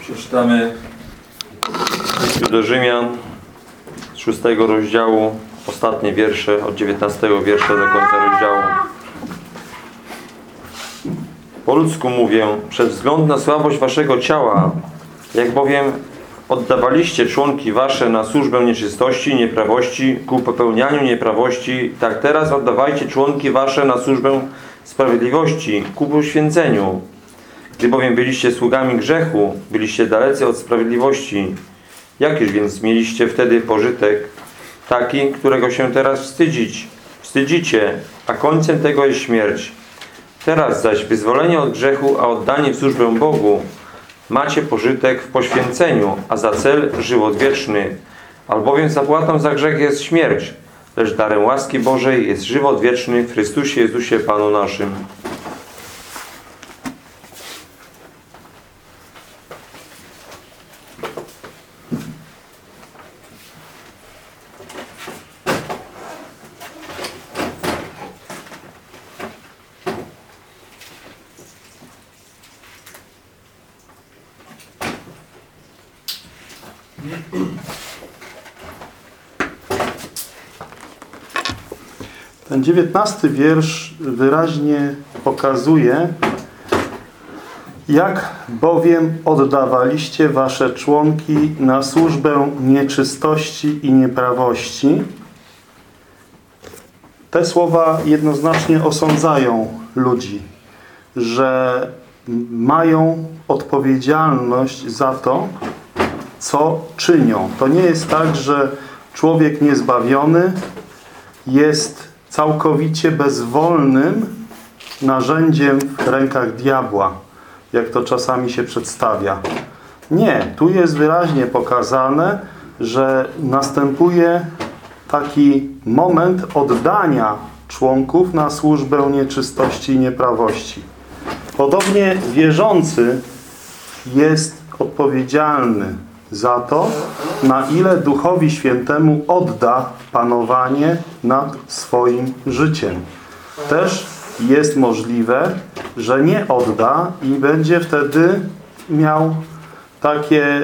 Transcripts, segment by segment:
Przeczytamy do Rzymian z szóstego rozdziału, ostatnie wiersze, od 19 wiersza do końca rozdziału. Po ludzku mówię, przez wzgląd na słabość waszego ciała, jak bowiem oddawaliście członki wasze na służbę nieczystości, nieprawości, ku popełnianiu nieprawości, tak teraz oddawajcie członki wasze na służbę sprawiedliwości, ku poświęceniu. Gdy bowiem byliście sługami grzechu, byliście dalecy od sprawiedliwości. Jakiż więc mieliście wtedy pożytek? Taki, którego się teraz wstydzić. Wstydzicie, a końcem tego jest śmierć. Teraz zaś wyzwolenie od grzechu, a oddanie w służbę Bogu macie pożytek w poświęceniu, a za cel żywot wieczny. Albowiem zapłatą za grzech jest śmierć, lecz darem łaski Bożej jest żywot wieczny w Chrystusie Jezusie Panu naszym. Ten dziewiętnasty wiersz wyraźnie pokazuje, jak bowiem oddawaliście wasze członki na służbę nieczystości i nieprawości. Te słowa jednoznacznie osądzają ludzi, że mają odpowiedzialność za to, co czynią. To nie jest tak, że człowiek niezbawiony jest całkowicie bezwolnym narzędziem w rękach diabła, jak to czasami się przedstawia. Nie, tu jest wyraźnie pokazane, że następuje taki moment oddania członków na służbę nieczystości i nieprawości. Podobnie wierzący jest odpowiedzialny za to, na ile Duchowi Świętemu odda panowanie nad swoim życiem. Też jest możliwe, że nie odda i będzie wtedy miał takie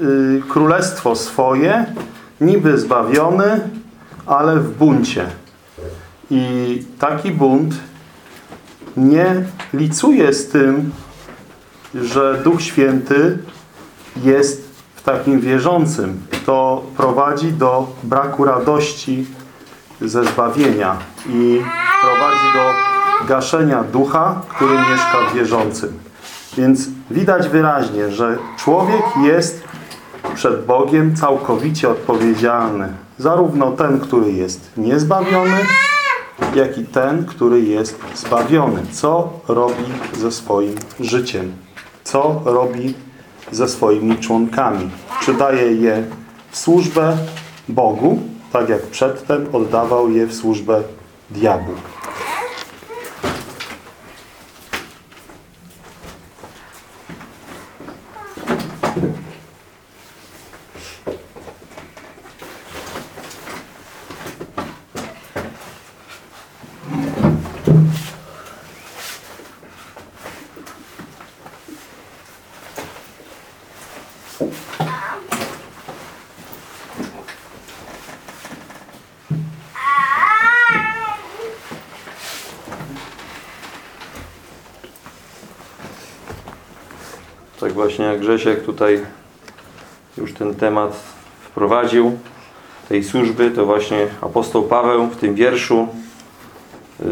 y, królestwo swoje, niby zbawiony, ale w buncie. I taki bunt nie licuje z tym, że Duch Święty jest takim wierzącym. To prowadzi do braku radości ze zbawienia i prowadzi do gaszenia ducha, który mieszka w wierzącym. Więc widać wyraźnie, że człowiek jest przed Bogiem całkowicie odpowiedzialny. Zarówno ten, który jest niezbawiony, jak i ten, który jest zbawiony. Co robi ze swoim życiem? Co robi ze swoimi członkami? Czy daje je w służbę Bogu, tak jak przedtem oddawał je w służbę diabłu? Właśnie Grzesiek tutaj już ten temat wprowadził tej służby, to właśnie apostoł Paweł w tym wierszu yy,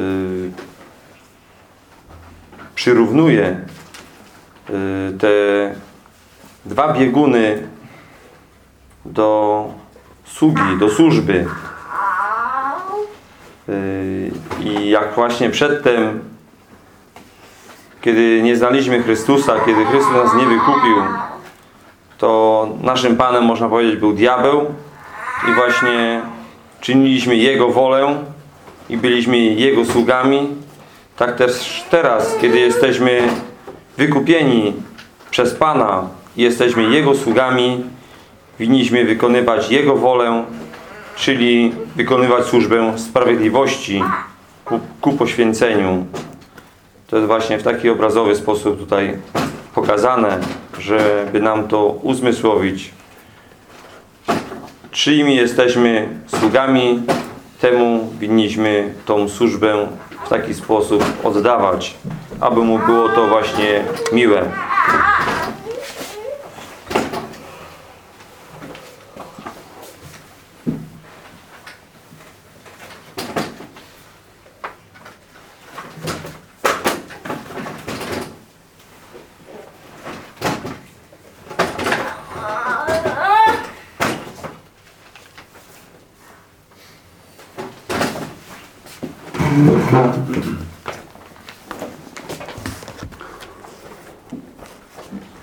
przyrównuje yy, te dwa bieguny do sługi, do służby. Yy, I jak właśnie przedtem kiedy nie znaliśmy Chrystusa, kiedy Chrystus nas nie wykupił, to naszym Panem, można powiedzieć, był diabeł i właśnie czyniliśmy Jego wolę i byliśmy Jego sługami. Tak też teraz, kiedy jesteśmy wykupieni przez Pana i jesteśmy Jego sługami, winniśmy wykonywać Jego wolę, czyli wykonywać służbę sprawiedliwości ku, ku poświęceniu. To jest właśnie w taki obrazowy sposób tutaj pokazane, żeby nam to uzmysłowić. Czyimi jesteśmy sługami, temu winniśmy tą służbę w taki sposób oddawać, aby mu było to właśnie miłe.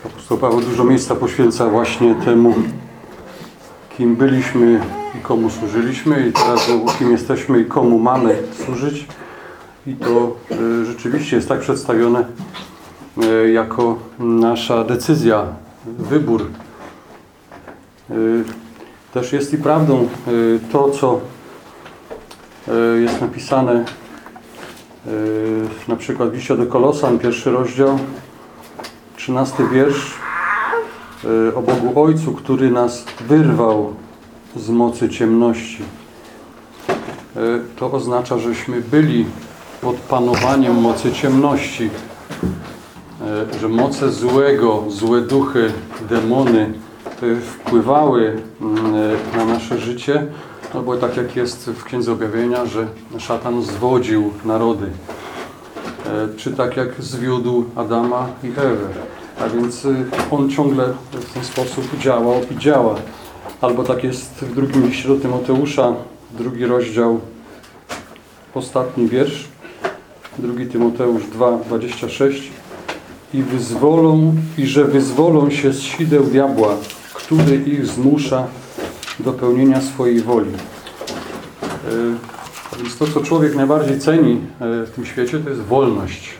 Apostoł Paweł dużo miejsca poświęca właśnie temu, kim byliśmy i komu służyliśmy i teraz znowu kim jesteśmy i komu mamy służyć. I to e, rzeczywiście jest tak przedstawione e, jako nasza decyzja, wybór. E, Też jest i prawdą to, co jest napisane na przykład liście do Kolosan, pierwszy rozdział, 13 wiersz. Y, o Bogu Ojcu, który nas wyrwał z mocy ciemności. Y, To oznacza, żeśmy byli pod panowaniem mocy ciemności, że moce złego, złe duchy, demony wpływały na nasze życie, no bo tak jak jest w Księdze Objawienia, że szatan zwodził narody. E, czy tak jak zwiódł Adama i Ewę. A więc y, on ciągle w ten sposób działał i działa. Albo tak jest w drugim liście do Tymoteusza, drugi rozdział, ostatni wiersz, drugi Tymoteusz 2, 26 i wyzwolą, i że wyzwolą się z sideł diabła, który ich zmusza do pełnienia swojej woli. E, Więc to, co człowiek najbardziej ceni e, w tym świecie, to jest wolność.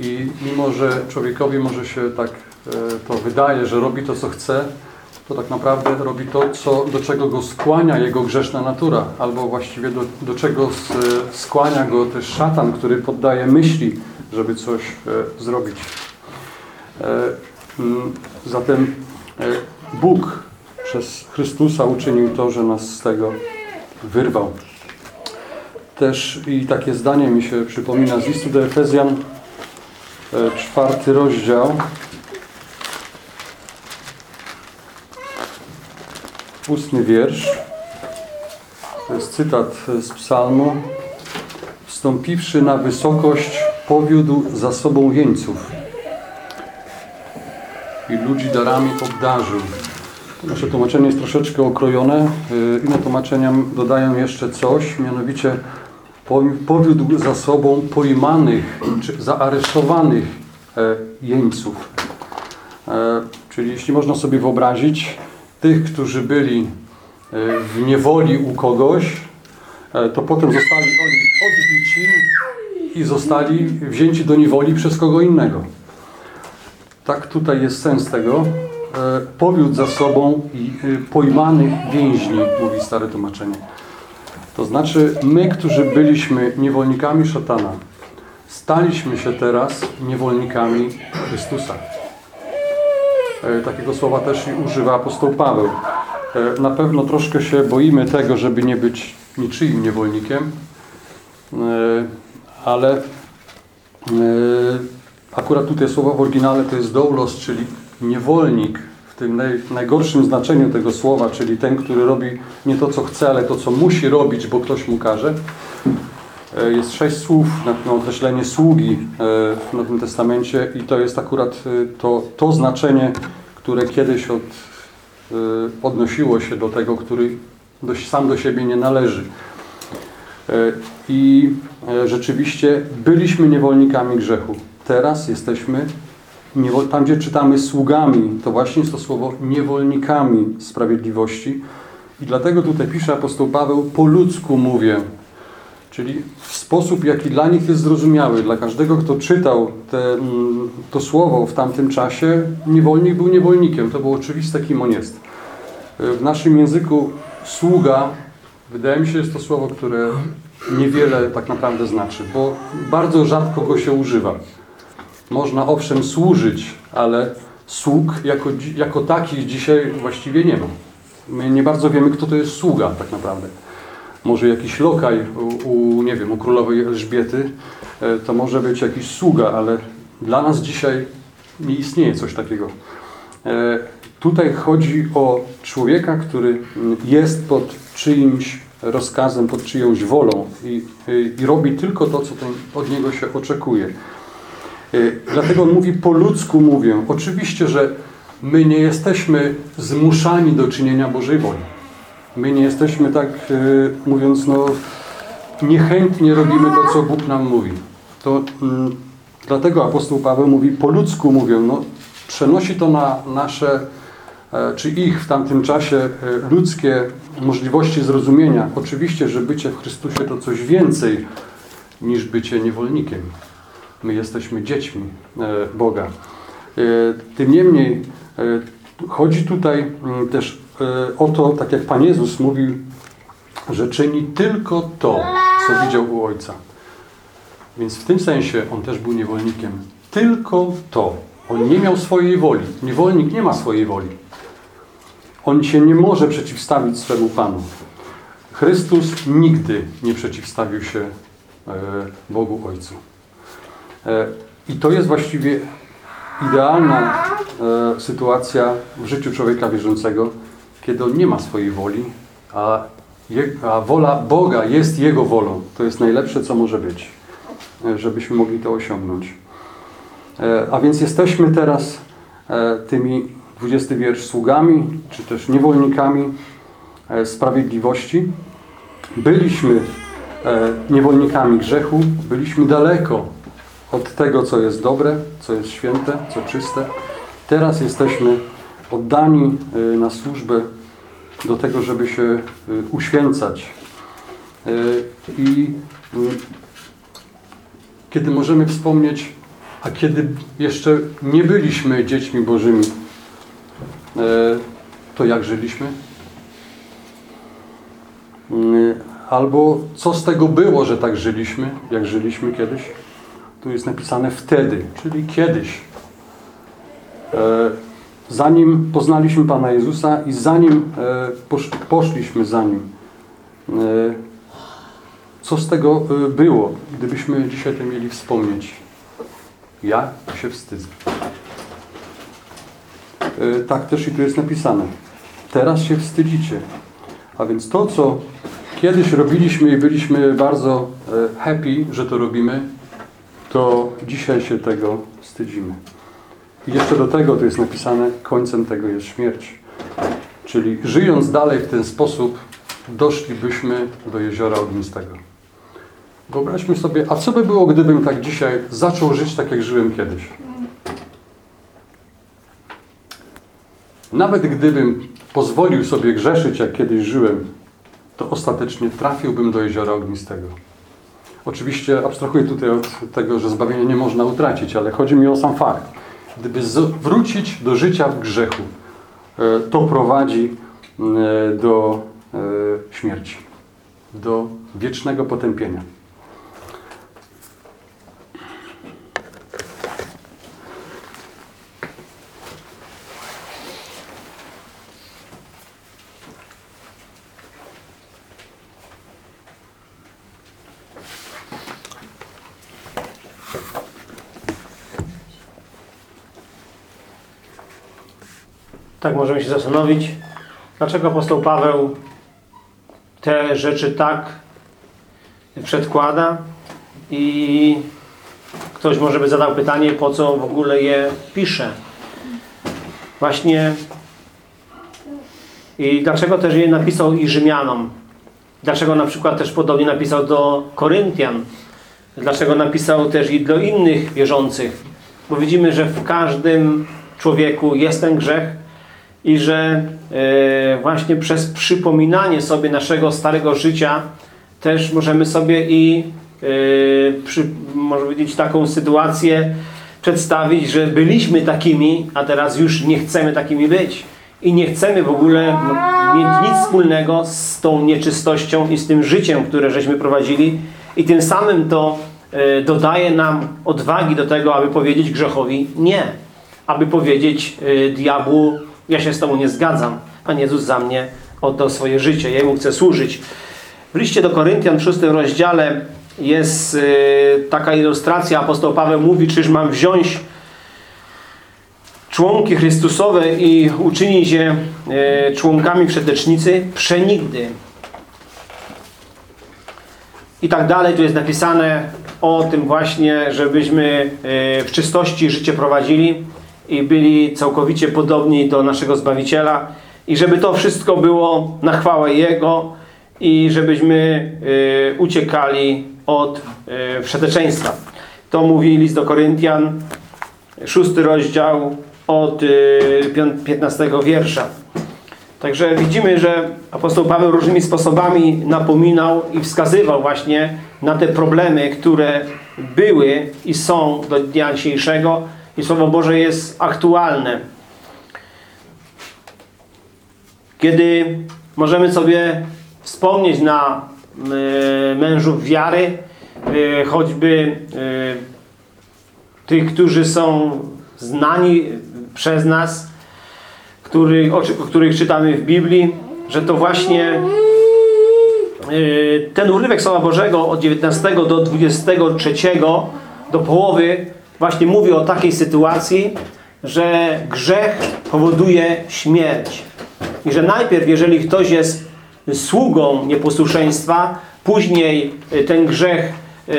I mimo, że człowiekowi może się tak e, to wydaje, że robi to, co chce, to tak naprawdę robi to, co, do czego go skłania jego grzeszna natura, albo właściwie do, do czego skłania go też szatan, który poddaje myśli, żeby coś zrobić. Zatem Bóg przez Chrystusa uczynił to, że nas z tego wyrwał. Też i takie zdanie mi się przypomina z listu do Efezjan, e, czwarty rozdział, ósmy wiersz. To jest cytat z psalmu. Wstąpiwszy na wysokość, powiódł za sobą jeńców i ludzi darami obdarzył. Nasze tłumaczenie jest troszeczkę okrojone. Y, Inne tłumaczenia dodają jeszcze coś, mianowicie po- powiódł za sobą pojmanych czy zaaresztowanych e, jeńców. E, Czyli jeśli można sobie wyobrazić, tych, którzy byli e, w niewoli u kogoś, to potem zostali oni odbici i zostali wzięci do niewoli przez kogo innego. Tak tutaj jest sens tego. E, Powiódł za sobą i e, pojmanych więźni, mówi stare tłumaczenie. To znaczy, my, którzy byliśmy niewolnikami szatana, staliśmy się teraz niewolnikami Chrystusa. E, Takiego słowa też używa apostoł Paweł. Na pewno troszkę się boimy tego, żeby nie być niczyim niewolnikiem, ale akurat tutaj słowo w oryginale to jest doulos, czyli niewolnik w tym naj, najgorszym znaczeniu tego słowa, czyli ten, który robi nie to, co chce, ale to, co musi robić, bo ktoś mu każe. E, Jest sześć słów na, określenie sługi e, w Nowym Testamencie i to jest akurat e, to, to znaczenie, które kiedyś od, odnosiło się do tego, który do, sam do siebie nie należy. I rzeczywiście byliśmy niewolnikami grzechu. Teraz jesteśmy, tam gdzie czytamy sługami, to właśnie jest to słowo niewolnikami sprawiedliwości. I dlatego tutaj pisze apostoł Paweł, po ludzku mówię. Czyli w sposób, jaki dla nich jest zrozumiały, dla każdego, kto czytał te, mm, to słowo w tamtym czasie, niewolnik był niewolnikiem. To było oczywiste, kim on jest. W naszym języku sługa, wydaje mi się, jest to słowo, które niewiele tak naprawdę znaczy, bo bardzo rzadko go się używa. Można owszem służyć, ale sług jako, jako takich dzisiaj właściwie nie ma. My nie bardzo wiemy, kto to jest sługa tak naprawdę. Może jakiś lokaj u, u nie wiem, u królowej Elżbiety, e, to może być jakiś sługa, ale dla nas dzisiaj nie istnieje coś takiego. E, Tutaj chodzi o człowieka, który jest pod czyimś rozkazem, pod czyjąś wolą i, i, i robi tylko to, co ten, od niego się oczekuje. Y, Dlatego on mówi, po ludzku mówię. Oczywiście, że my nie jesteśmy zmuszani do czynienia Bożej woli. My nie jesteśmy tak, y, mówiąc, no, niechętnie robimy to, co Bóg nam mówi. To mm, dlatego apostoł Paweł mówi, po ludzku mówię. No, przenosi to na nasze, e, czy ich w tamtym czasie e, ludzkie możliwości zrozumienia. Oczywiście, że bycie w Chrystusie to coś więcej niż bycie niewolnikiem. My jesteśmy dziećmi e, Boga. E, Tym niemniej e, chodzi tutaj mm, też o to, tak jak Pan Jezus mówił, że czyni tylko to, co widział u Ojca. Więc w tym sensie on też był niewolnikiem. Tylko to. On nie miał swojej woli. Niewolnik nie ma swojej woli. On się nie może przeciwstawić swemu Panu. Chrystus nigdy nie przeciwstawił się Bogu Ojcu. E, I to jest właściwie idealna e, sytuacja w życiu człowieka wierzącego, kiedy on nie ma swojej woli, a, je, a wola Boga jest Jego wolą. To jest najlepsze, co może być, e, żebyśmy mogli to osiągnąć. A więc jesteśmy teraz tymi 20 wiersz sługami, czy też niewolnikami sprawiedliwości. Byliśmy niewolnikami grzechu, byliśmy daleko od tego, co jest dobre, co jest święte, co czyste. Teraz jesteśmy oddani e, na służbę do tego, żeby się e, uświęcać. E, I kiedy możemy wspomnieć, a kiedy jeszcze nie byliśmy dziećmi Bożymi, to jak żyliśmy? Albo co z tego było, że tak żyliśmy, jak żyliśmy kiedyś? Tu jest napisane wtedy, czyli kiedyś. E, Zanim poznaliśmy Pana Jezusa i zanim e, posz- poszliśmy za Nim. E, Co z tego było, gdybyśmy dzisiaj to mieli wspomnieć? Ja się wstydzę. Tak też i tu jest napisane. Teraz się wstydzicie. A więc to, co kiedyś robiliśmy i byliśmy bardzo happy, że to robimy, to dzisiaj się tego wstydzimy. I jeszcze do tego tu jest napisane, końcem tego jest śmierć. Czyli żyjąc dalej w ten sposób, doszlibyśmy do jeziora ognistego. Wyobraźmy sobie, a co by było, gdybym tak dzisiaj zaczął żyć tak, jak żyłem kiedyś? Nawet gdybym pozwolił sobie grzeszyć, jak kiedyś żyłem, to ostatecznie trafiłbym do jeziora ognistego. Oczywiście abstrahuję tutaj od tego, że zbawienia nie można utracić, ale chodzi mi o sam fakt. Gdyby wrócić do życia w grzechu, e, to prowadzi e, do e, śmierci, do wiecznego potępienia. Tak możemy się zastanowić, dlaczego apostoł Paweł te rzeczy tak przedkłada i ktoś może by zadał pytanie, po co w ogóle je pisze. Właśnie i dlaczego też je napisał i Rzymianom? Dlaczego na przykład też podobnie napisał do Koryntian? Dlaczego napisał też i do innych wierzących? Bo widzimy, że w każdym człowieku jest ten grzech i że e, właśnie przez przypominanie sobie naszego starego życia też możemy sobie i e, przy, może powiedzieć taką sytuację przedstawić, że byliśmy takimi, a teraz już nie chcemy takimi być i nie chcemy w ogóle mieć nic wspólnego z tą nieczystością i z tym życiem, które żeśmy prowadzili i tym samym to e, dodaje nam odwagi do tego, aby powiedzieć grzechowi nie. Aby powiedzieć diabłu, ja się z Tobą nie zgadzam. Pan Jezus za mnie oddał swoje życie, Jemu chcę służyć. W liście do Koryntian w szóstym rozdziale jest e, taka ilustracja. Apostoł Paweł mówi, czyż mam wziąć członki Chrystusowe i uczynić je e, członkami przetecznicy? Przenigdy. I tak dalej, tu jest napisane o tym właśnie, żebyśmy e, w czystości życie prowadzili i byli całkowicie podobni do naszego Zbawiciela i żeby to wszystko było na chwałę Jego i żebyśmy e, uciekali od e, wszeteczeństwa. To mówi list do Koryntian, szósty rozdział od y, pią- 15 wiersza. Także widzimy, że apostoł Paweł różnymi sposobami napominał i wskazywał właśnie na te problemy, które były i są do dnia dzisiejszego i Słowo Boże jest aktualne. Kiedy możemy sobie wspomnieć na y, mężów wiary, y, choćby y, tych, którzy są znani przez nas, których, o, których czytamy w Biblii, że to właśnie ten urywek Słowa Bożego od 19 do 23 do połowy właśnie mówi o takiej sytuacji, że grzech powoduje śmierć. I że najpierw, jeżeli ktoś jest sługą nieposłuszeństwa, później y, ten grzech yy,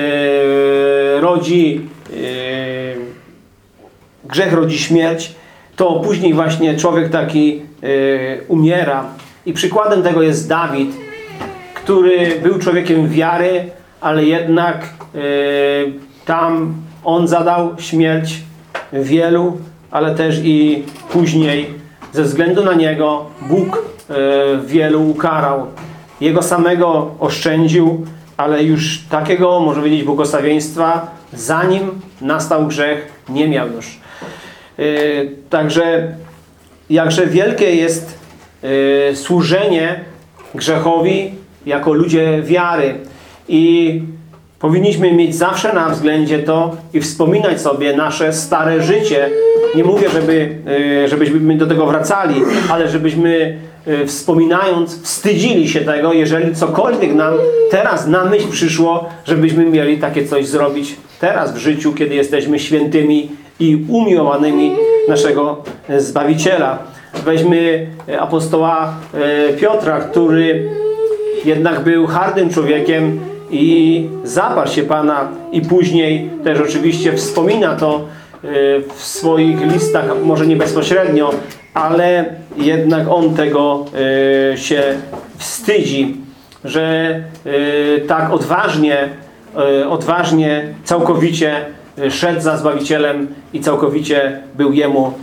rodzi yy, grzech rodzi śmierć, to później właśnie człowiek taki y, umiera. I przykładem tego jest Dawid, który był człowiekiem wiary, ale jednak y, tam on zadał śmierć wielu, ale też i później ze względu na niego Bóg y, wielu ukarał. Jego samego oszczędził, ale już takiego, może powiedzieć, błogosławieństwa, zanim nastał grzech, nie miał już. Yy, Także jakże wielkie jest yy, służenie grzechowi jako ludzie wiary i powinniśmy mieć zawsze na względzie to i wspominać sobie nasze stare życie. Nie mówię, żeby, yy, żebyśmy do tego wracali, ale żebyśmy yy, wspominając wstydzili się tego, jeżeli cokolwiek nam teraz na myśl przyszło, żebyśmy mieli takie coś zrobić teraz w życiu, kiedy jesteśmy świętymi i umiłowanymi naszego e, Zbawiciela. Weźmy apostoła Piotra, który jednak był hardym człowiekiem i zaparł się Pana i później też oczywiście wspomina to e, w swoich listach, może nie bezpośrednio, ale jednak on tego e, się wstydzi, że e, tak odważnie, odważnie, całkowicie szedł za Zbawicielem i całkowicie był Jemu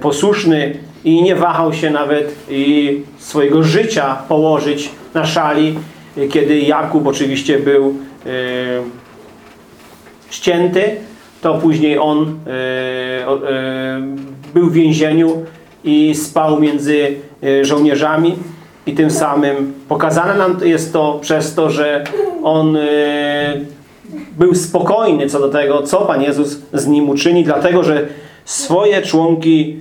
posłuszny i nie wahał się nawet i swojego życia położyć na szali, kiedy Jakub oczywiście był e, ścięty, to później on e, e, był w więzieniu i spał między żołnierzami. I tym samym pokazane nam jest to przez to, że on był spokojny co do tego, co Pan Jezus z nim uczyni, dlatego że swoje członki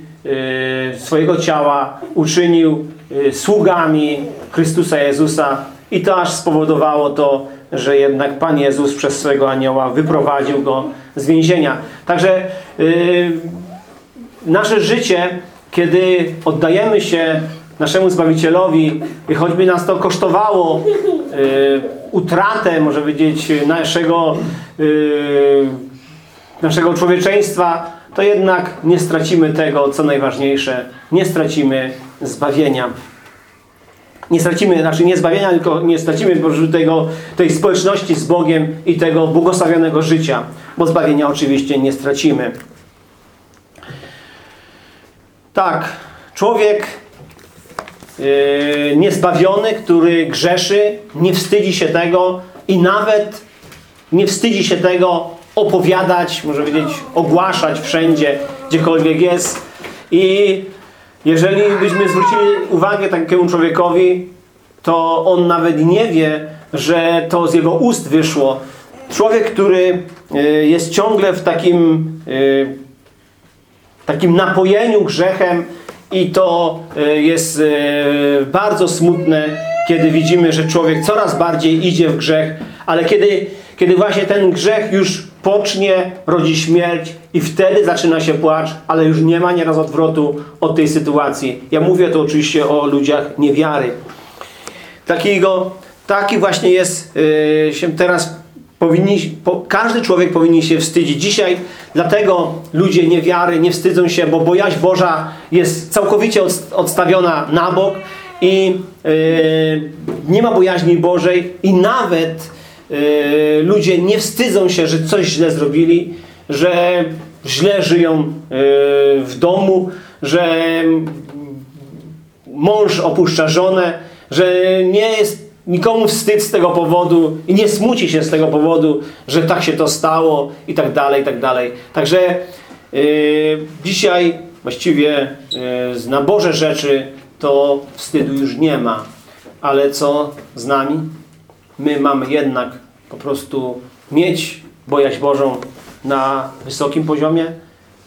swojego ciała uczynił sługami Chrystusa Jezusa i to aż spowodowało to, że jednak Pan Jezus przez swego anioła wyprowadził go z więzienia. Także yy, nasze życie, kiedy oddajemy się naszemu Zbawicielowi choćby nas to kosztowało yy, utratę, może powiedzieć, naszego, yy, naszego człowieczeństwa, to jednak nie stracimy tego, co najważniejsze. Nie stracimy zbawienia nie stracimy, znaczy nie zbawienia, tylko nie stracimy tego, tej społeczności z Bogiem i tego błogosławionego życia, bo zbawienia oczywiście nie stracimy. Tak, człowiek yy, niezbawiony, który grzeszy, nie wstydzi się tego i nawet nie wstydzi się tego opowiadać, może powiedzieć, ogłaszać wszędzie, gdziekolwiek jest. I Jeżeli byśmy zwrócili uwagę takiemu człowiekowi, to on nawet nie wie, że to z jego ust wyszło. Człowiek, który y, jest ciągle w takim, y, takim napojeniu grzechem i to y, jest bardzo smutne, kiedy widzimy, że człowiek coraz bardziej idzie w grzech, ale kiedy, kiedy właśnie ten grzech już pocznie, rodzi śmierć i wtedy zaczyna się płacz, ale już nie ma nieraz odwrotu od tej sytuacji. Ja mówię tu oczywiście o ludziach niewiary. Takiego, taki właśnie jest yy, się teraz powinni, po, każdy człowiek powinien się wstydzić. Dzisiaj dlatego ludzie niewiary nie wstydzą się, bo bojaźń Boża jest całkowicie od, odstawiona na bok i yy, nie ma bojaźni Bożej i nawet yy, ludzie nie wstydzą się, że coś źle zrobili, że źle żyją yy, w domu, że mąż opuszcza żonę, że nie jest nikomu wstyd z tego powodu i nie smuci się z tego powodu, że tak się to stało i tak dalej, i tak dalej. Także yy, dzisiaj właściwie z na Boże rzeczy to wstydu już nie ma. Ale co z nami? My mamy jednak po prostu mieć bojaźń Bożą na wysokim poziomie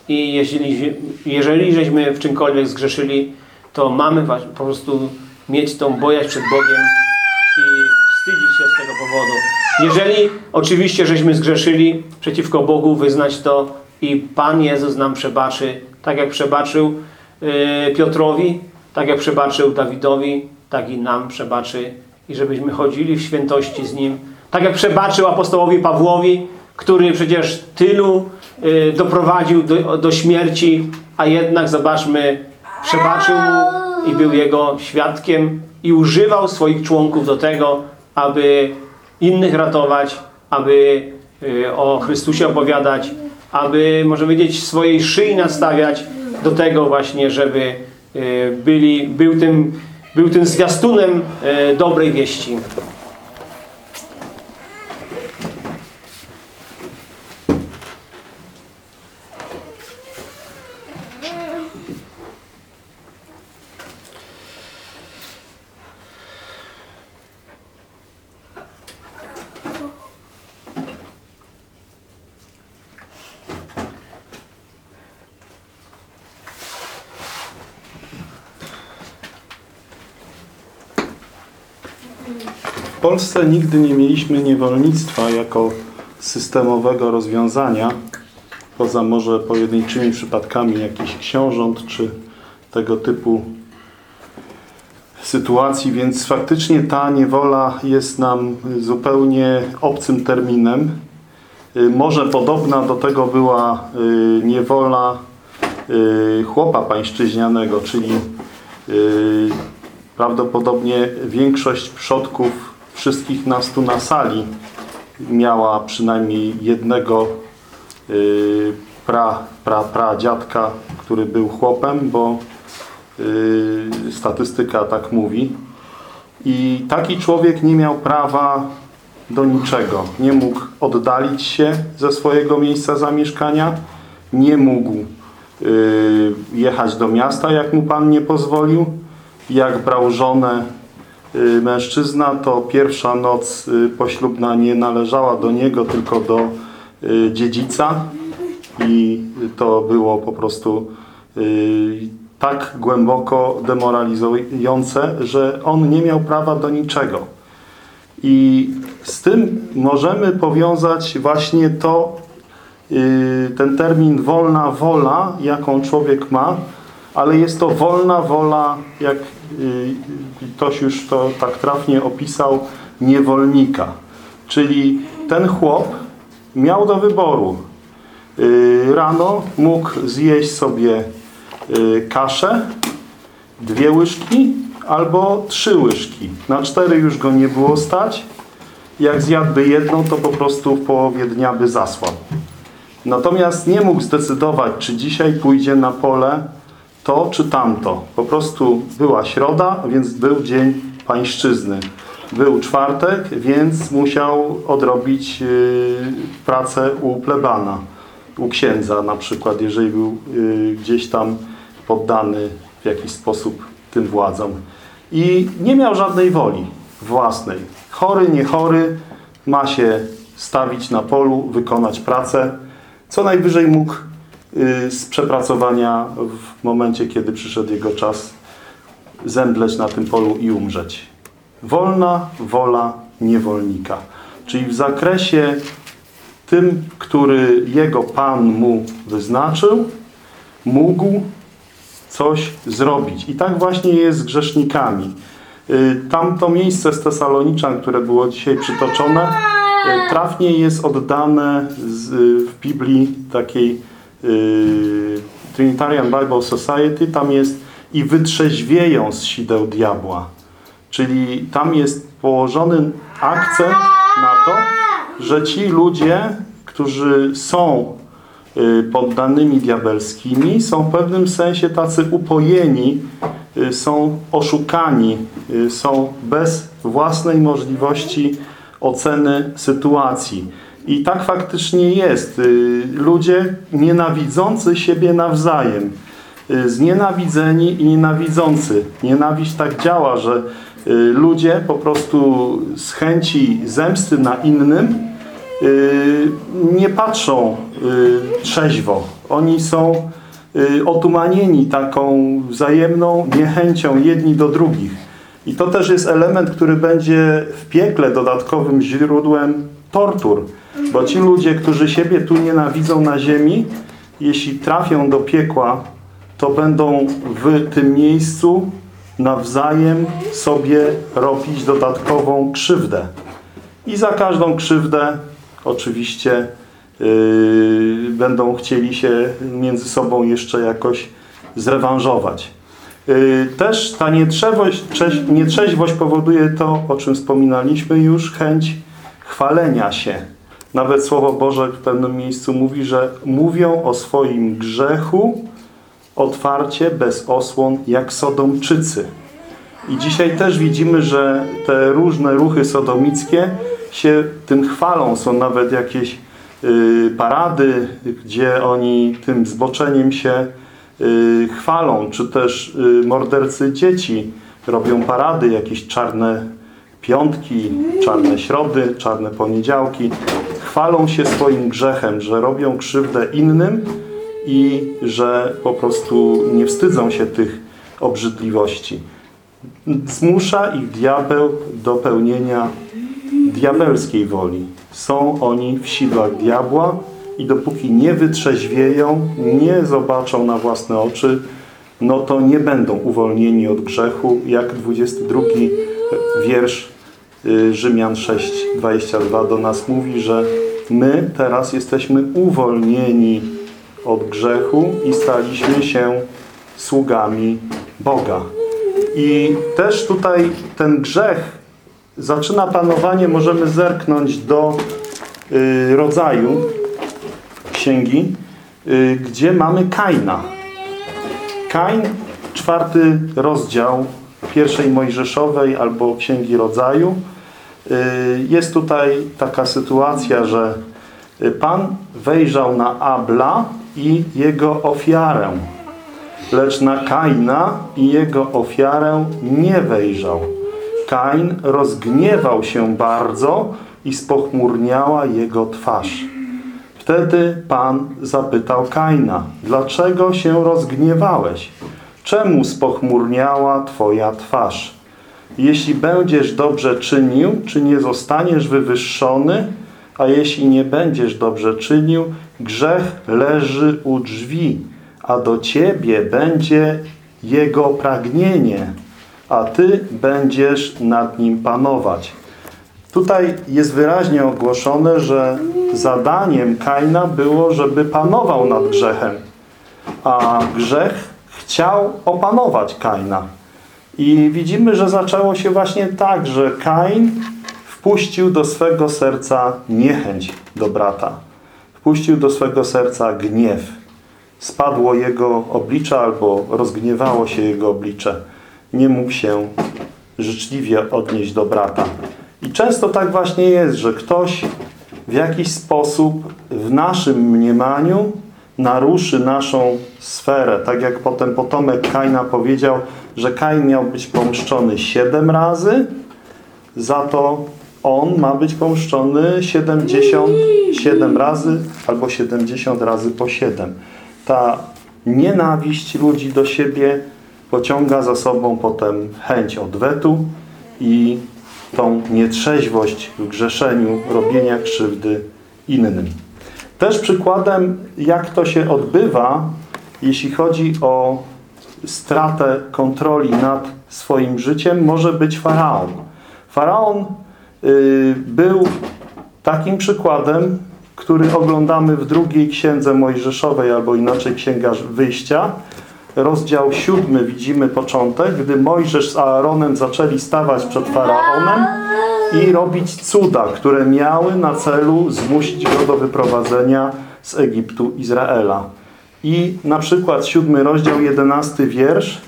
i jeżeli, jeżeli żeśmy w czymkolwiek zgrzeszyli, to mamy po prostu mieć tą bojaźń przed Bogiem i wstydzić się z tego powodu. Jeżeli oczywiście żeśmy zgrzeszyli przeciwko Bogu, wyznać to i Pan Jezus nam przebaczy, tak jak przebaczył yy, Piotrowi, tak jak przebaczył Dawidowi, tak i nam przebaczy i żebyśmy chodzili w świętości z Nim. Tak jak przebaczył apostołowi Pawłowi, który przecież tylu y, doprowadził do, do śmierci, a jednak zobaczmy, przebaczył mu i był jego świadkiem i używał swoich członków do tego, aby innych ratować, aby y, o Chrystusie opowiadać, aby, można powiedzieć, swojej szyi nastawiać do tego właśnie, żeby y, byli, był, tym, był tym zwiastunem y, dobrej wieści. W Polsce nigdy nie mieliśmy niewolnictwa jako systemowego rozwiązania, poza może pojedynczymi przypadkami jakichś książąt czy tego typu sytuacji, więc faktycznie ta niewola jest nam zupełnie obcym terminem. Y, Może podobna do tego była y, niewola y, chłopa pańszczyźnianego, czyli prawdopodobnie większość przodków wszystkich nas tu na sali miała przynajmniej jednego y, pra, pra, pra dziadka, który był chłopem, bo y, statystyka tak mówi. I taki człowiek nie miał prawa do niczego. Nie mógł oddalić się ze swojego miejsca zamieszkania, nie mógł y, jechać do miasta, jak mu Pan nie pozwolił. Jak brał żonę mężczyzna, to pierwsza noc y, poślubna nie należała do niego, tylko do y, dziedzica i to było po prostu y, tak głęboko demoralizujące, że on nie miał prawa do niczego. I z tym możemy powiązać właśnie to, y, ten termin wolna wola, jaką człowiek ma, ale jest to wolna wola, jak y, ktoś już to tak trafnie opisał, niewolnika. Czyli ten chłop miał do wyboru. Y, Rano mógł zjeść sobie y, kaszę, dwie łyżki albo trzy łyżki. Na cztery już go nie było stać. Jak zjadłby jedną, to po prostu w połowie dnia by zasłał. Natomiast nie mógł zdecydować, czy dzisiaj pójdzie na pole to czy tamto. Po prostu była środa, więc był dzień pańszczyzny. Był czwartek, więc musiał odrobić yy, pracę u plebana, u księdza na przykład, jeżeli był yy, gdzieś tam poddany w jakiś sposób tym władzom. I nie miał żadnej woli własnej. Chory, nie chory, ma się stawić na polu, wykonać pracę. Co najwyżej mógł y, z przepracowania w momencie, kiedy przyszedł jego czas zemdleć na tym polu i umrzeć. Wolna wola niewolnika. Czyli w zakresie tym, który jego Pan mu wyznaczył, mógł coś zrobić. I tak właśnie jest z grzesznikami. Y, Tamto miejsce z Tesaloniczan, które było dzisiaj przytoczone, y, trafnie jest oddane y, w Biblii takiej y, Trinitarian Bible Society. Tam jest i wytrzeźwieją z sideł diabła. Czyli tam jest położony akcent na to, że ci ludzie, którzy są y, poddanymi diabelskimi, są w pewnym sensie tacy upojeni, y, są oszukani, y, są bez własnej możliwości oceny sytuacji. I tak faktycznie jest. Y, Ludzie nienawidzący siebie nawzajem, y, znienawidzeni i nienawidzący. Nienawiść tak działa, że y, ludzie po prostu z chęci zemsty na innym nie patrzą trzeźwo. Oni są otumanieni taką wzajemną niechęcią jedni do drugich. I to też jest element, który będzie w piekle dodatkowym źródłem tortur. Bo ci ludzie, którzy siebie tu nienawidzą na ziemi, jeśli trafią do piekła, to będą w tym miejscu nawzajem sobie robić dodatkową krzywdę. I za każdą krzywdę oczywiście yy, będą chcieli się między sobą jeszcze jakoś zrewanżować. Yy, też ta nietrzeźwość, trzeź- nietrzeźwość powoduje to, o czym wspominaliśmy już, chęć chwalenia się. Nawet Słowo Boże w pewnym miejscu mówi, że mówią o swoim grzechu otwarcie, bez osłon, jak Sodomczycy. I dzisiaj też widzimy, że te różne ruchy sodomickie się tym chwalą. Są nawet jakieś y, parady, gdzie oni tym zboczeniem się y, chwalą, czy też y, mordercy dzieci robią parady, jakieś czarne piątki, czarne środy, czarne poniedziałki. Chwalą się swoim grzechem, że robią krzywdę innym i że po prostu nie wstydzą się tych obrzydliwości. Zmusza ich diabeł do pełnienia diabelskiej woli. Są oni w sidłach diabła i dopóki nie wytrzeźwieją, nie zobaczą na własne oczy, no to nie będą uwolnieni od grzechu, jak 22 wiersz y, Rzymian 6:22 do nas mówi, że my teraz jesteśmy uwolnieni od grzechu i staliśmy się sługami Boga. I też tutaj ten grzech zaczyna panowanie, możemy zerknąć do y, rodzaju księgi, y, gdzie mamy Kaina. Kain, czwarty rozdział pierwszej Mojżeszowej albo Księgi Rodzaju. Y, Jest tutaj taka sytuacja, że y, Pan wejrzał na Abla i jego ofiarę, lecz na Kaina i jego ofiarę nie wejrzał. Kain rozgniewał się bardzo i spochmurniała jego twarz. Wtedy Pan zapytał Kaina, dlaczego się rozgniewałeś? Czemu spochmurniała Twoja twarz? Jeśli będziesz dobrze czynił, czy nie zostaniesz wywyższony? A jeśli nie będziesz dobrze czynił, grzech leży u drzwi, a do Ciebie będzie jego pragnienie, a Ty będziesz nad nim panować. Tutaj jest wyraźnie ogłoszone, że zadaniem Kaina było, żeby panował nad grzechem, a grzech chciał opanować Kaina. I widzimy, że zaczęło się właśnie tak, że Kain wpuścił do swego serca niechęć do brata. Wpuścił do swego serca gniew. Spadło jego oblicze albo rozgniewało się jego oblicze. Nie mógł się życzliwie odnieść do brata. I często tak właśnie jest, że ktoś w jakiś sposób w naszym mniemaniu naruszy naszą sferę, tak jak potem potomek Kaina powiedział, że Kain miał być pomszczony siedem razy, za to on ma być pomszczony 77 razy albo 70 razy po 7. Ta nienawiść ludzi do siebie pociąga za sobą potem chęć odwetu i tą nietrzeźwość w grzeszeniu, robienia krzywdy innym. Też przykładem, jak to się odbywa, jeśli chodzi o stratę kontroli nad swoim życiem, może być faraon. Faraon y, był takim przykładem, który oglądamy w drugiej księdze Mojżeszowej, albo inaczej Księga Wyjścia. Rozdział siódmy widzimy początek, gdy Mojżesz z Aaronem zaczęli stawać przed Faraonem i robić cuda, które miały na celu zmusić go do wyprowadzenia z Egiptu Izraela. I na przykład siódmy rozdział, jedenasty wiersz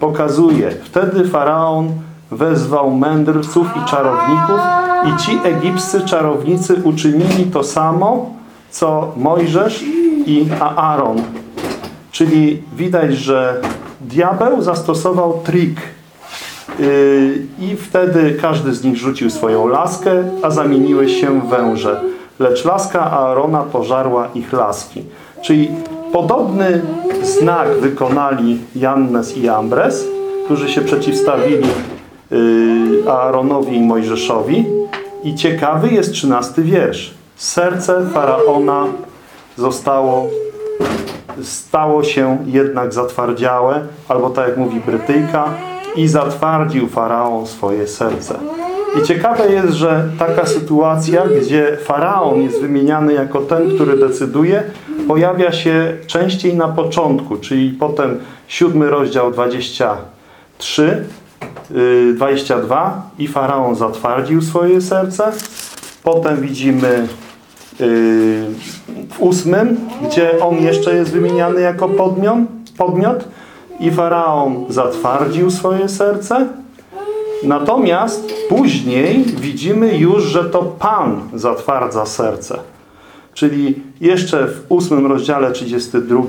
pokazuje, wtedy Faraon wezwał mędrców i czarowników i ci egipscy czarownicy uczynili to samo, co Mojżesz i Aaron. Czyli widać, że diabeł zastosował trik Yy, i wtedy każdy z nich rzucił swoją laskę, a zamieniły się w węże. Lecz laska Aarona pożarła ich laski. Czyli podobny znak wykonali Jannes i Ambres, którzy się przeciwstawili yy, Aaronowi i Mojżeszowi. I ciekawy jest trzynasty wiersz. Serce Faraona zostało stało się jednak zatwardziałe, albo tak jak mówi Brytyjka, i zatwardził Faraon swoje serce. I ciekawe jest, że taka sytuacja, gdzie Faraon jest wymieniany jako ten, który decyduje, pojawia się częściej na początku, czyli potem siódmy rozdział 23, yy, 22 i Faraon zatwardził swoje serce. Potem widzimy w ósmym, gdzie on jeszcze jest wymieniany jako podmiot, podmiot i Faraon zatwardził swoje serce. Natomiast później widzimy już, że to Pan zatwardza serce. Czyli jeszcze w ósmym rozdziale 32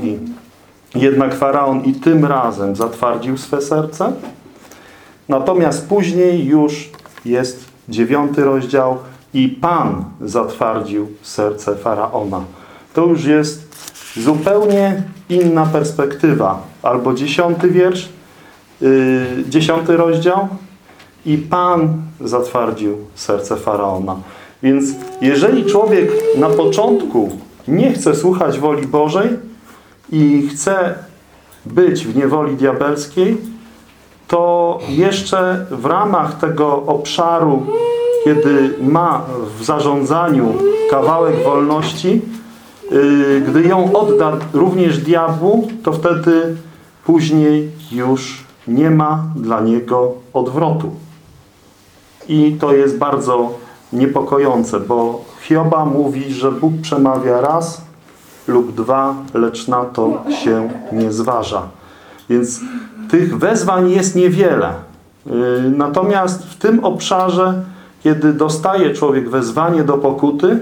jednak Faraon i tym razem zatwardził swe serce. Natomiast później już jest dziewiąty rozdział i Pan zatwardził serce Faraona. To już jest zupełnie inna perspektywa. Albo dziesiąty wiersz, yy, dziesiąty rozdział i Pan zatwardził serce Faraona. Więc jeżeli człowiek na początku nie chce słuchać woli Bożej i chce być w niewoli diabelskiej, to jeszcze w ramach tego obszaru, kiedy ma w zarządzaniu kawałek wolności, yy, gdy ją odda również diabłu, to wtedy później już nie ma dla niego odwrotu. I to jest bardzo niepokojące, bo Hioba mówi, że Bóg przemawia raz lub dwa, lecz na to się nie zważa. Więc tych wezwań jest niewiele. Yy, Natomiast w tym obszarze, kiedy dostaje człowiek wezwanie do pokuty,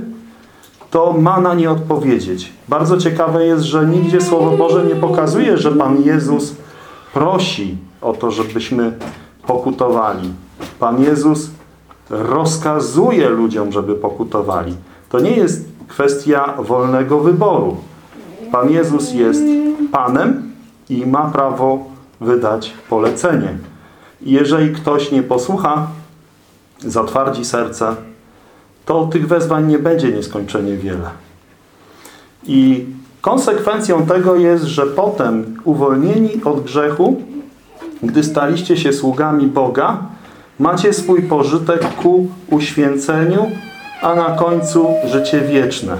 to ma na nie odpowiedzieć. Bardzo ciekawe jest, że nigdzie Słowo Boże nie pokazuje, że Pan Jezus prosi o to, żebyśmy pokutowali. Pan Jezus rozkazuje ludziom, żeby pokutowali. To nie jest kwestia wolnego wyboru. Pan Jezus jest Panem i ma prawo wydać polecenie. Jeżeli ktoś nie posłucha, zatwardzi serce, to tych wezwań nie będzie nieskończenie wiele. I konsekwencją tego jest, że potem uwolnieni od grzechu, gdy staliście się sługami Boga, macie swój pożytek ku uświęceniu, a na końcu życie wieczne.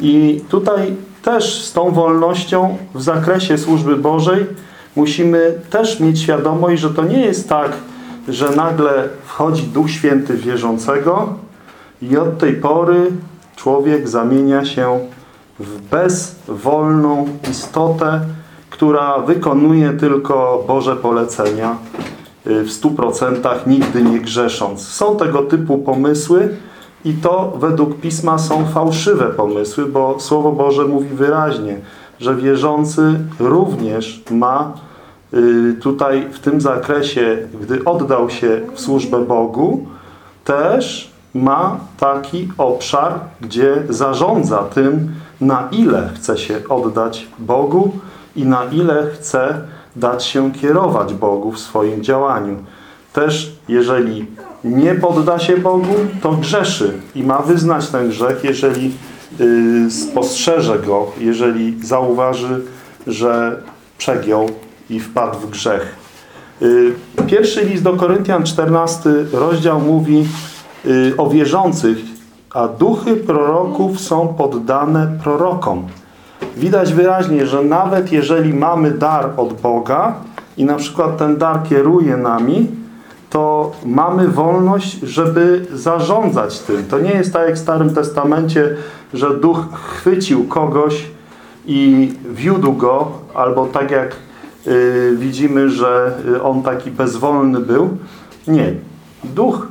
I tutaj też z tą wolnością w zakresie służby Bożej musimy też mieć świadomość, że to nie jest tak, że nagle wchodzi Duch Święty w wierzącego i od tej pory człowiek zamienia się w bezwolną istotę, która wykonuje tylko Boże polecenia y, w stu procentach, nigdy nie grzesząc. Są tego typu pomysły i to według Pisma są fałszywe pomysły, bo Słowo Boże mówi wyraźnie, że wierzący również ma tutaj w tym zakresie, gdy oddał się w służbę Bogu, też ma taki obszar, gdzie zarządza tym, na ile chce się oddać Bogu i na ile chce dać się kierować Bogu w swoim działaniu. Też jeżeli nie podda się Bogu, to grzeszy i ma wyznać ten grzech, jeżeli y, spostrzeże go, jeżeli zauważy, że przegiął i wpadł w grzech. Y, Pierwszy list do Koryntian, 14 rozdział mówi y, o wierzących, a duchy proroków są poddane prorokom. Widać wyraźnie, że nawet jeżeli mamy dar od Boga i na przykład ten dar kieruje nami, to mamy wolność, żeby zarządzać tym. To nie jest tak jak w Starym Testamencie, że duch chwycił kogoś i wiódł go, albo tak jak widzimy, że y, on taki bezwolny był. Nie. Duch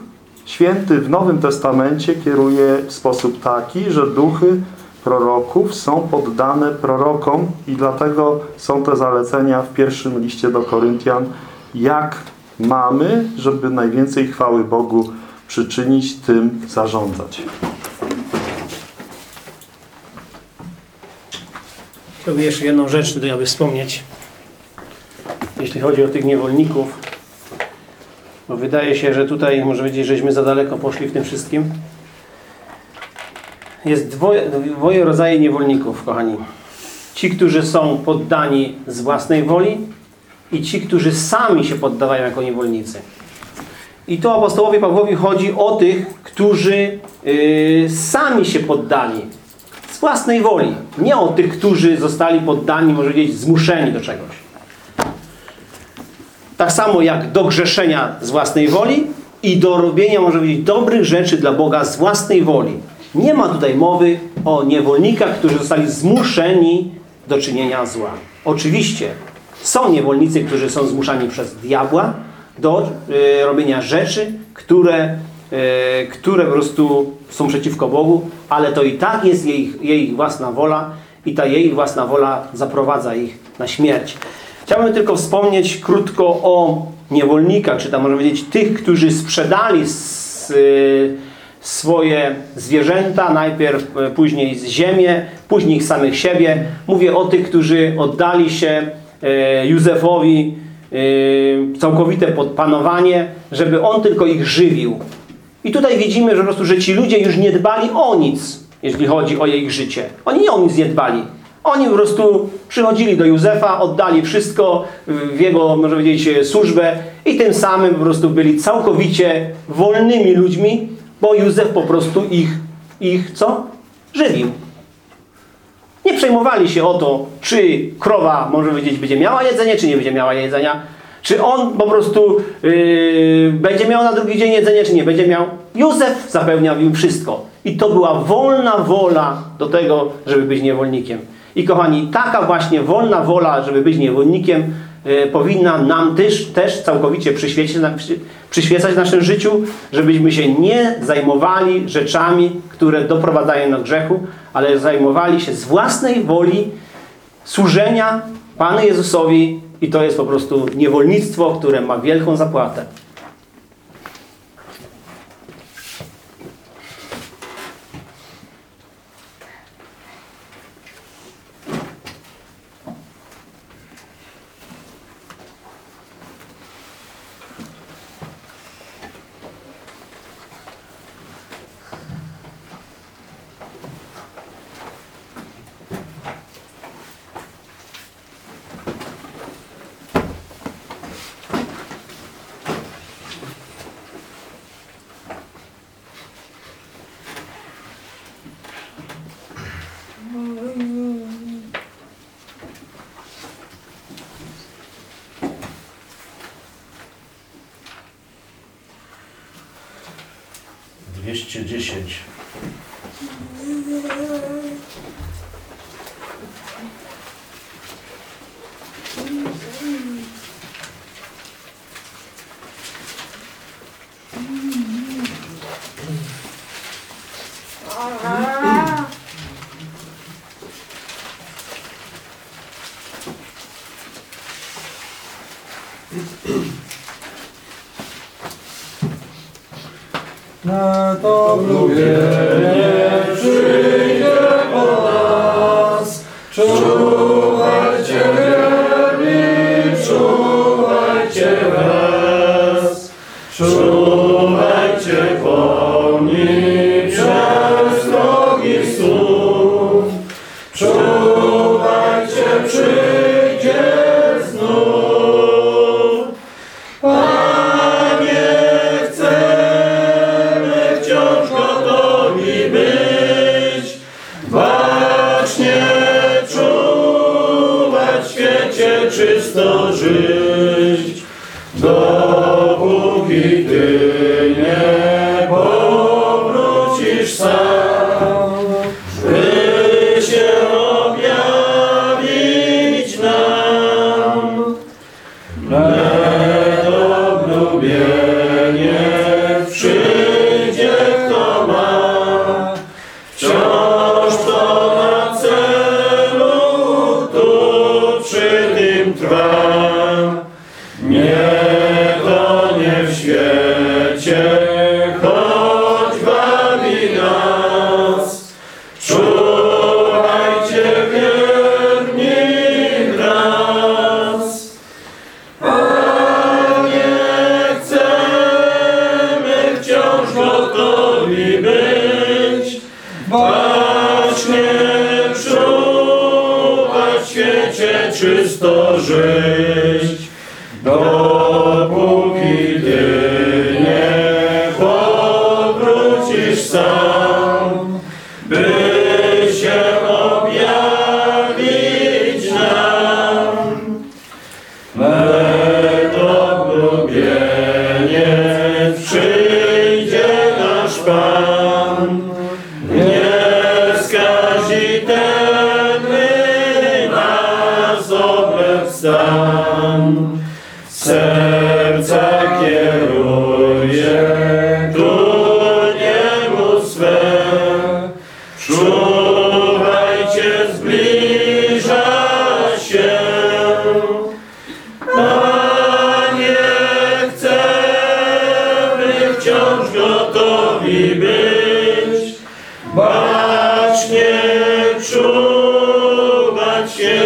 Święty w Nowym Testamencie kieruje w sposób taki, że duchy proroków są poddane prorokom i dlatego są te zalecenia w pierwszym liście do Koryntian, jak mamy, żeby najwięcej chwały Bogu przyczynić, tym zarządzać. Chciałbym jeszcze jedną rzecz tutaj aby wspomnieć. Jeśli chodzi o tych niewolników, bo wydaje się, że tutaj może powiedzieć, żeśmy za daleko poszli w tym wszystkim. Jest dwoje, dwoje rodzaje niewolników, kochani. Ci, którzy są poddani z własnej woli i ci, którzy sami się poddawają jako niewolnicy. I tu apostołowi Pawłowi chodzi o tych, którzy yy, sami się poddali z własnej woli. Nie o tych, którzy zostali poddani, może powiedzieć, zmuszeni do czegoś. Tak samo jak do grzeszenia z własnej woli i do robienia, może powiedzieć, dobrych rzeczy dla Boga z własnej woli. Nie ma tutaj mowy o niewolnikach, którzy zostali zmuszeni do czynienia zła. Oczywiście są niewolnicy, którzy są zmuszani przez diabła do y, robienia rzeczy, które, y, które po prostu są przeciwko Bogu, ale to i tak jest jej, jej własna wola i ta jej własna wola zaprowadza ich na śmierć. Chciałbym tylko wspomnieć krótko o niewolnikach, czy tam może powiedzieć tych, którzy sprzedali s, y, swoje zwierzęta, najpierw y, później z ziemię, później samych siebie. Mówię o tych, którzy oddali się y, Józefowi y, całkowite podpanowanie, żeby on tylko ich żywił. I tutaj widzimy, że po prostu, że ci ludzie już nie dbali o nic, jeśli chodzi o ich życie. Oni nie o nic nie dbali. Oni po prostu przychodzili do Józefa, oddali wszystko w jego, można powiedzieć, służbę i tym samym po prostu byli całkowicie wolnymi ludźmi, bo Józef po prostu ich, ich co? Żywił. Nie przejmowali się o to, czy krowa, może powiedzieć, będzie miała jedzenie, czy nie będzie miała jedzenia. Czy on po prostu yy, będzie miał na drugi dzień jedzenie, czy nie będzie miał. Józef zapewniał im wszystko. I to była wolna wola do tego, żeby być niewolnikiem. I kochani, taka właśnie wolna wola, żeby być niewolnikiem, yy, powinna nam też, też całkowicie przyświecać w naszym życiu, żebyśmy się nie zajmowali rzeczami, które doprowadzają do grzechu, ale zajmowali się z własnej woli służenia Panu Jezusowi i to jest po prostu niewolnictwo, które ma wielką zapłatę.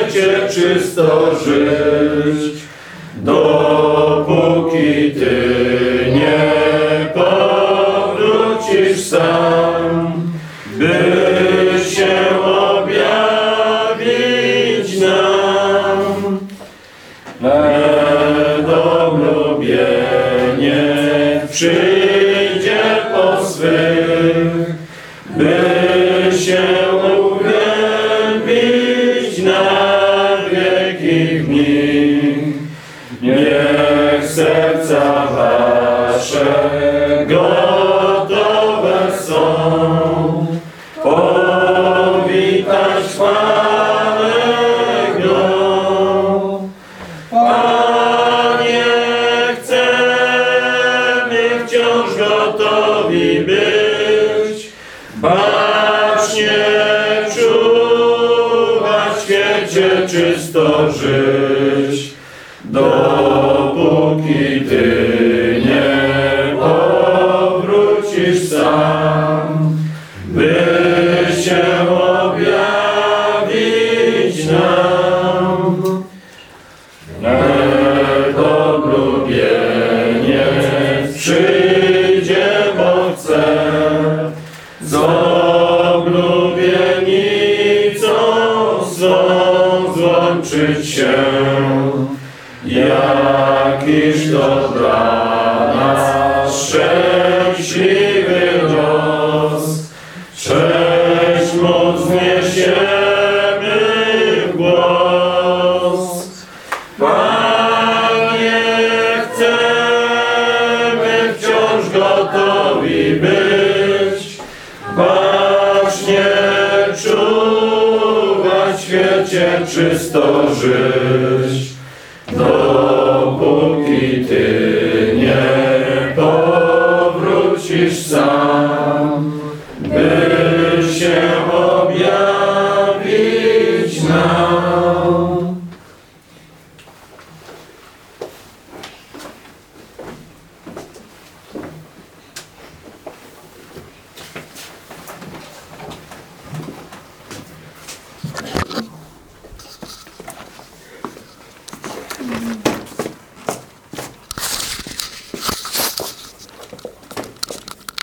świecie czysto żyć, dopóki Ty nie powrócisz sam, by się objawić nam. Według lubienie przyjść.